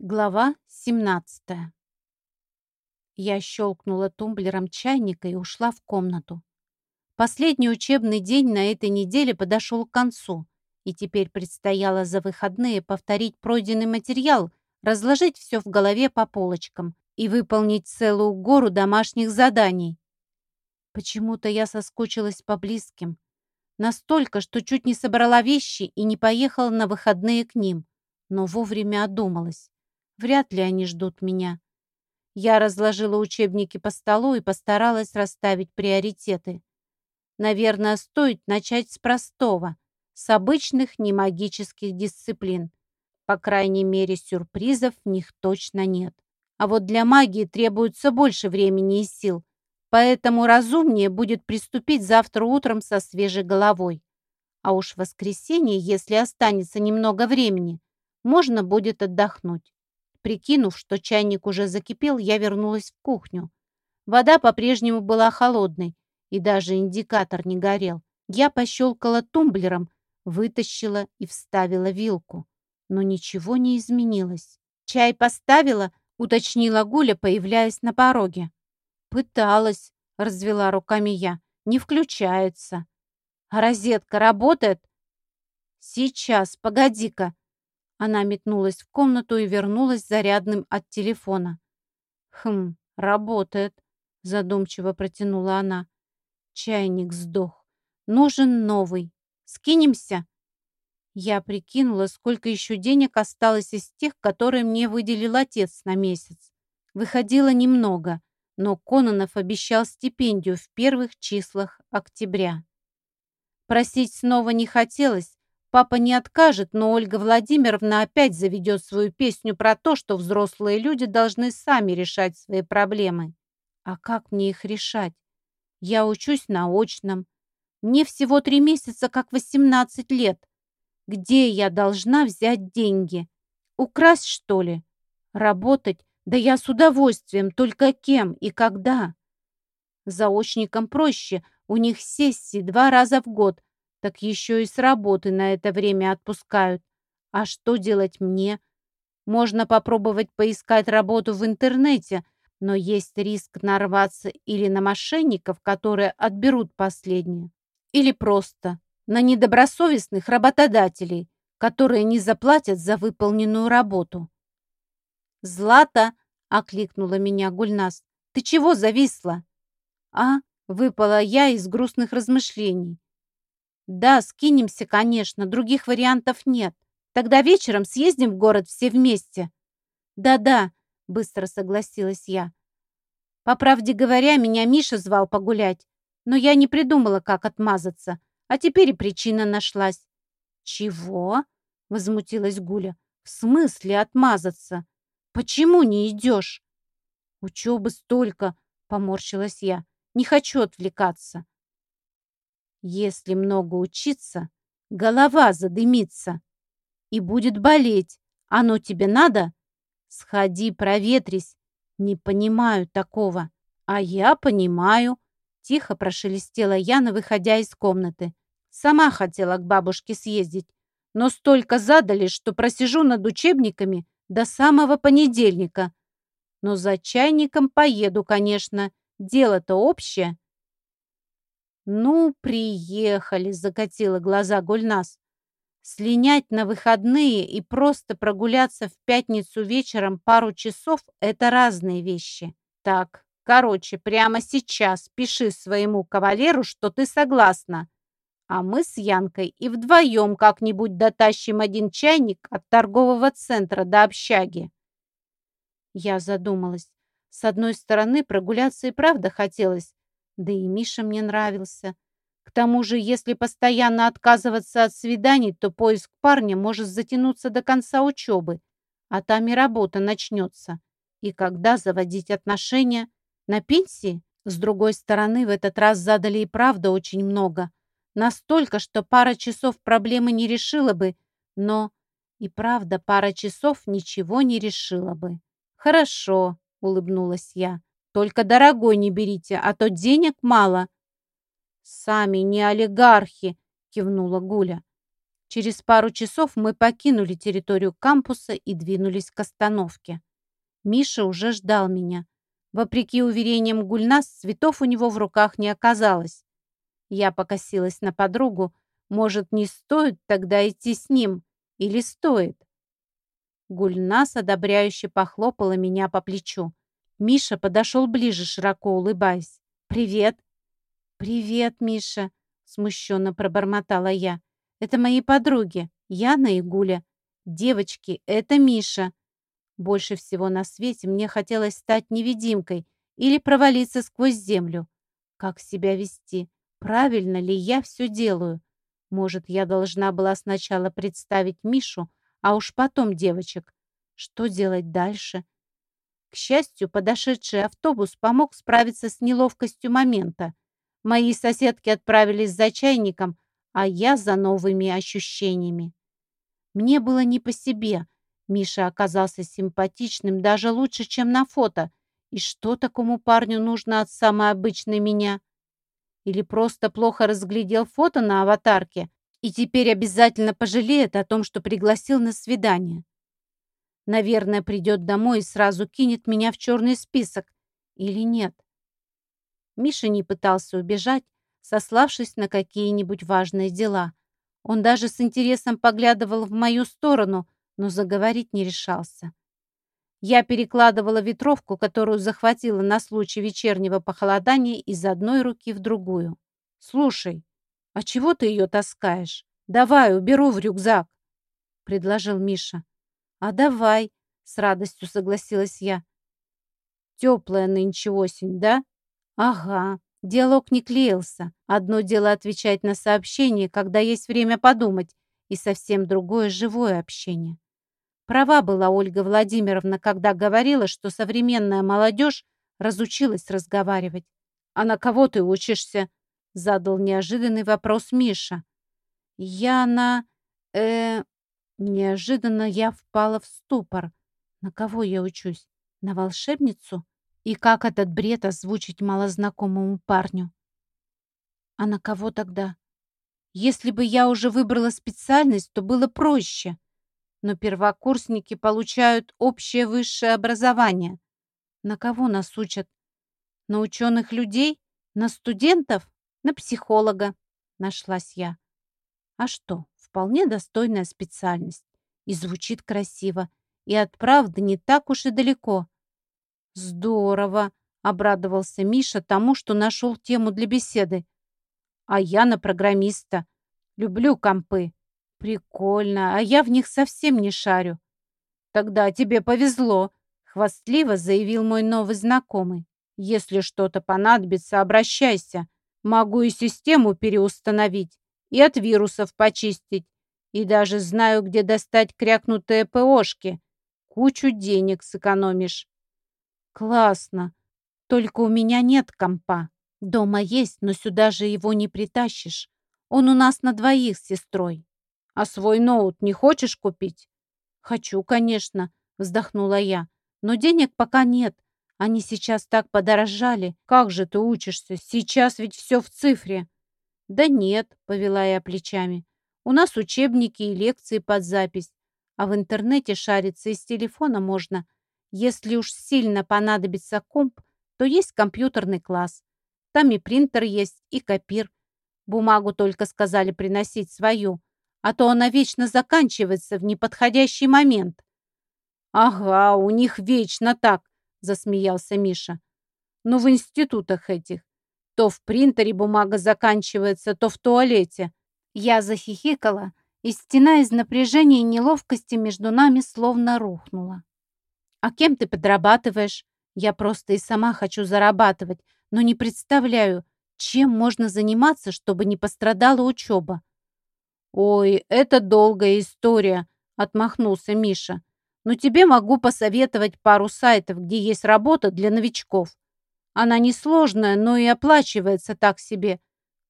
Глава 17 Я щелкнула тумблером чайника и ушла в комнату. Последний учебный день на этой неделе подошел к концу, и теперь предстояло за выходные повторить пройденный материал, разложить все в голове по полочкам и выполнить целую гору домашних заданий. Почему-то я соскучилась по близким. Настолько, что чуть не собрала вещи и не поехала на выходные к ним, но вовремя одумалась. Вряд ли они ждут меня. Я разложила учебники по столу и постаралась расставить приоритеты. Наверное, стоит начать с простого, с обычных немагических дисциплин. По крайней мере, сюрпризов в них точно нет. А вот для магии требуется больше времени и сил, поэтому разумнее будет приступить завтра утром со свежей головой. А уж в воскресенье, если останется немного времени, можно будет отдохнуть. Прикинув, что чайник уже закипел, я вернулась в кухню. Вода по-прежнему была холодной, и даже индикатор не горел. Я пощелкала тумблером, вытащила и вставила вилку. Но ничего не изменилось. «Чай поставила?» — уточнила Гуля, появляясь на пороге. «Пыталась», — развела руками я. «Не включается». «А розетка работает?» «Сейчас, погоди-ка», она метнулась в комнату и вернулась зарядным от телефона. «Хм, работает», — задумчиво протянула она. «Чайник сдох. Нужен новый. Скинемся?» Я прикинула, сколько еще денег осталось из тех, которые мне выделил отец на месяц. Выходило немного, но Кононов обещал стипендию в первых числах октября. Просить снова не хотелось, Папа не откажет, но Ольга Владимировна опять заведет свою песню про то, что взрослые люди должны сами решать свои проблемы. А как мне их решать? Я учусь на очном. Мне всего три месяца, как 18 лет. Где я должна взять деньги? Украсть, что ли? Работать? Да я с удовольствием, только кем и когда? Заочникам проще, у них сессии два раза в год, так еще и с работы на это время отпускают. А что делать мне? Можно попробовать поискать работу в интернете, но есть риск нарваться или на мошенников, которые отберут последнее, или просто на недобросовестных работодателей, которые не заплатят за выполненную работу. «Злата!» — окликнула меня Гульнас. «Ты чего зависла?» «А?» — выпала я из грустных размышлений. «Да, скинемся, конечно, других вариантов нет. Тогда вечером съездим в город все вместе». «Да-да», — быстро согласилась я. По правде говоря, меня Миша звал погулять, но я не придумала, как отмазаться, а теперь и причина нашлась. «Чего?» — возмутилась Гуля. «В смысле отмазаться? Почему не идешь?» «Учебы столько», — поморщилась я. «Не хочу отвлекаться». Если много учиться, голова задымится и будет болеть. Оно тебе надо? Сходи, проветрись. Не понимаю такого. А я понимаю. Тихо прошелестела Яна, выходя из комнаты. Сама хотела к бабушке съездить, но столько задали, что просижу над учебниками до самого понедельника. Но за чайником поеду, конечно. Дело-то общее. «Ну, приехали!» — закатила глаза Гульнас. «Слинять на выходные и просто прогуляться в пятницу вечером пару часов — это разные вещи. Так, короче, прямо сейчас пиши своему кавалеру, что ты согласна. А мы с Янкой и вдвоем как-нибудь дотащим один чайник от торгового центра до общаги». Я задумалась. С одной стороны, прогуляться и правда хотелось, да и Миша мне нравился. К тому же, если постоянно отказываться от свиданий, то поиск парня может затянуться до конца учебы, а там и работа начнется. И когда заводить отношения? На пенсии? С другой стороны, в этот раз задали и правда очень много. Настолько, что пара часов проблемы не решила бы, но и правда пара часов ничего не решила бы. «Хорошо», — улыбнулась я. Только дорогой не берите, а то денег мало». «Сами не олигархи», — кивнула Гуля. Через пару часов мы покинули территорию кампуса и двинулись к остановке. Миша уже ждал меня. Вопреки уверениям Гульнас, цветов у него в руках не оказалось. Я покосилась на подругу. Может, не стоит тогда идти с ним? Или стоит? Гульнас одобряюще похлопала меня по плечу. Миша подошел ближе, широко улыбаясь. «Привет!» «Привет, Миша!» — смущенно пробормотала я. «Это мои подруги, Яна и Гуля. Девочки, это Миша!» Больше всего на свете мне хотелось стать невидимкой или провалиться сквозь землю. Как себя вести? Правильно ли я все делаю? Может, я должна была сначала представить Мишу, а уж потом девочек. Что делать дальше? К счастью, подошедший автобус помог справиться с неловкостью момента. Мои соседки отправились за чайником, а я за новыми ощущениями. Мне было не по себе. Миша оказался симпатичным, даже лучше, чем на фото. И что такому парню нужно от самой обычной меня? Или просто плохо разглядел фото на аватарке и теперь обязательно пожалеет о том, что пригласил на свидание. Наверное, придет домой и сразу кинет меня в черный список. Или нет? Миша не пытался убежать, сославшись на какие-нибудь важные дела. Он даже с интересом поглядывал в мою сторону, но заговорить не решался. Я перекладывала ветровку, которую захватила на случай вечернего похолодания из одной руки в другую. «Слушай, а чего ты ее таскаешь? Давай, уберу в рюкзак», — предложил Миша. «А давай», — с радостью согласилась я. «Теплая нынче осень, да?» «Ага». Диалог не клеился. Одно дело отвечать на сообщение, когда есть время подумать, и совсем другое — живое общение. Права была Ольга Владимировна, когда говорила, что современная молодежь разучилась разговаривать. «А на кого ты учишься?» — задал неожиданный вопрос Миша. «Я на... э...» Неожиданно я впала в ступор. На кого я учусь? На волшебницу? И как этот бред озвучить малознакомому парню? А на кого тогда? Если бы я уже выбрала специальность, то было проще но первокурсники получают общее высшее образование. На кого нас учат? На ученых людей? На студентов? На психолога? Нашлась я. А что, вполне достойная специальность. И звучит красиво. И от правды не так уж и далеко. Здорово, обрадовался Миша тому, что нашел тему для беседы. А я на программиста. Люблю компы. «Прикольно, а я в них совсем не шарю». «Тогда тебе повезло», — хвастливо заявил мой новый знакомый. «Если что-то понадобится, обращайся. Могу и систему переустановить, и от вирусов почистить, и даже знаю, где достать крякнутые ПОшки. Кучу денег сэкономишь». «Классно. Только у меня нет компа. Дома есть, но сюда же его не притащишь. Он у нас на двоих с сестрой. А свой ноут не хочешь купить? Хочу, конечно, вздохнула я. Но денег пока нет. Они сейчас так подорожали. Как же ты учишься? Сейчас ведь все в цифре. Да нет, повела я плечами. У нас учебники и лекции под запись. А в интернете шариться из телефона можно. Если уж сильно понадобится комп, то есть компьютерный класс. Там и принтер есть, и копир. Бумагу только сказали приносить свою а то она вечно заканчивается в неподходящий момент. «Ага, у них вечно так», — засмеялся Миша. «Ну, в институтах этих. То в принтере бумага заканчивается, то в туалете». Я захихикала, и стена из напряжения и неловкости между нами словно рухнула. «А кем ты подрабатываешь? Я просто и сама хочу зарабатывать, но не представляю, чем можно заниматься, чтобы не пострадала учеба. «Ой, это долгая история», — отмахнулся Миша. «Но тебе могу посоветовать пару сайтов, где есть работа для новичков. Она несложная, но и оплачивается так себе.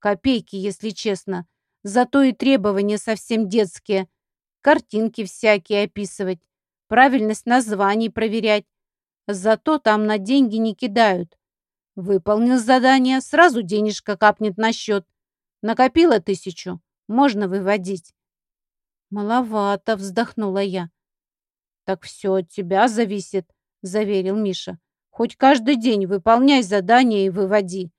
Копейки, если честно. Зато и требования совсем детские. Картинки всякие описывать, правильность названий проверять. Зато там на деньги не кидают. Выполнил задание, сразу денежка капнет на счет. Накопила тысячу можно выводить. Маловато, вздохнула я. Так все от тебя зависит, заверил Миша. Хоть каждый день выполняй задания и выводи.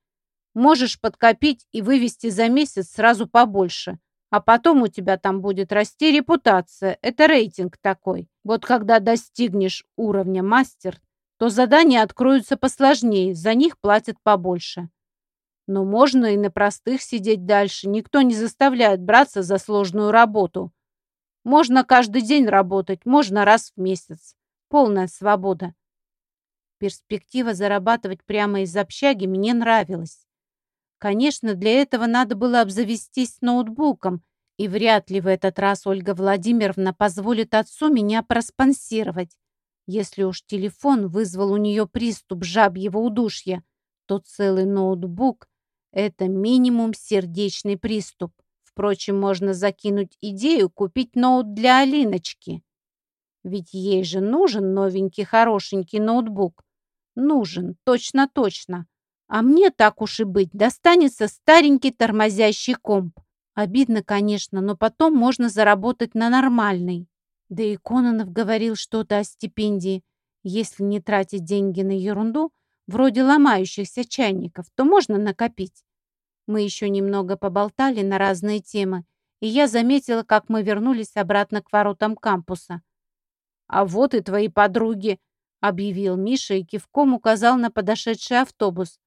Можешь подкопить и вывести за месяц сразу побольше. А потом у тебя там будет расти репутация. Это рейтинг такой. Вот когда достигнешь уровня мастер, то задания откроются посложнее, за них платят побольше. Но можно и на простых сидеть дальше. Никто не заставляет браться за сложную работу. Можно каждый день работать, можно раз в месяц. Полная свобода. Перспектива зарабатывать прямо из общаги мне нравилась. Конечно, для этого надо было обзавестись ноутбуком, и вряд ли в этот раз Ольга Владимировна позволит отцу меня проспонсировать. Если уж телефон вызвал у нее приступ жабьего удушья, то целый ноутбук — это минимум сердечный приступ. Впрочем, можно закинуть идею купить ноут для Алиночки. Ведь ей же нужен новенький хорошенький ноутбук. Нужен, точно-точно. А мне, так уж и быть, достанется старенький тормозящий комп. Обидно, конечно, но потом можно заработать на нормальный. Да и Кононов говорил что-то о стипендии. Если не тратить деньги на ерунду, вроде ломающихся чайников, то можно накопить. Мы еще немного поболтали на разные темы, и я заметила, как мы вернулись обратно к воротам кампуса. «А вот и твои подруги», — объявил Миша и кивком указал на подошедший автобус.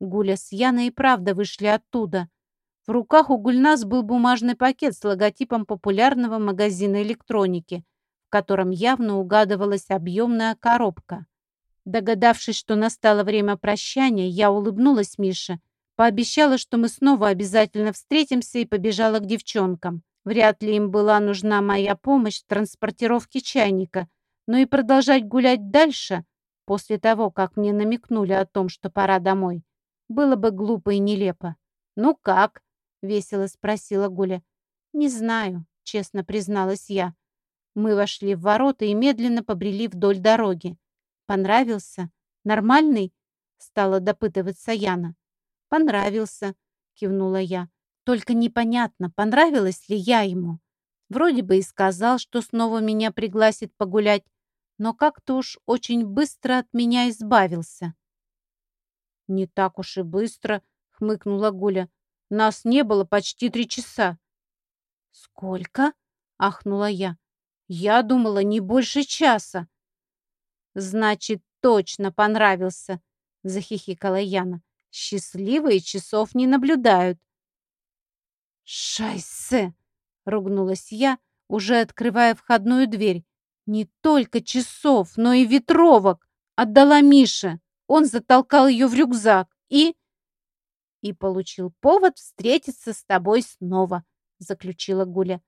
Гуля с Яной и правда вышли оттуда. В руках у Гульнас был бумажный пакет с логотипом популярного магазина электроники, в котором явно угадывалась объемная коробка. Догадавшись, что настало время прощания, я улыбнулась Мише, пообещала, что мы снова обязательно встретимся и побежала к девчонкам. Вряд ли им была нужна моя помощь в транспортировке чайника, но и продолжать гулять дальше, после того, как мне намекнули о том, что пора домой, было бы глупо и нелепо. «Ну как?» — весело спросила Гуля. «Не знаю», — честно призналась я. Мы вошли в ворота и медленно побрели вдоль дороги. «Понравился? Нормальный?» — стала допытываться Яна. «Понравился», — кивнула я. «Только непонятно, понравилась ли я ему. Вроде бы и сказал, что снова меня пригласит погулять, но как-то уж очень быстро от меня избавился». «Не так уж и быстро», — хмыкнула Гуля. «Нас не было почти три часа». «Сколько?» — ахнула я. «Я думала, не больше часа». «Значит, точно понравился», — захихикала Яна. «Счастливые часов не наблюдают». «Шайсе!» — ругнулась я, уже открывая входную дверь. «Не только часов, но и ветровок отдала Мише». Он затолкал ее в рюкзак и... И получил повод встретиться с тобой снова, заключила Гуля.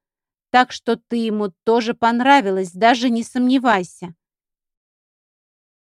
Так что ты ему тоже понравилась, даже не сомневайся.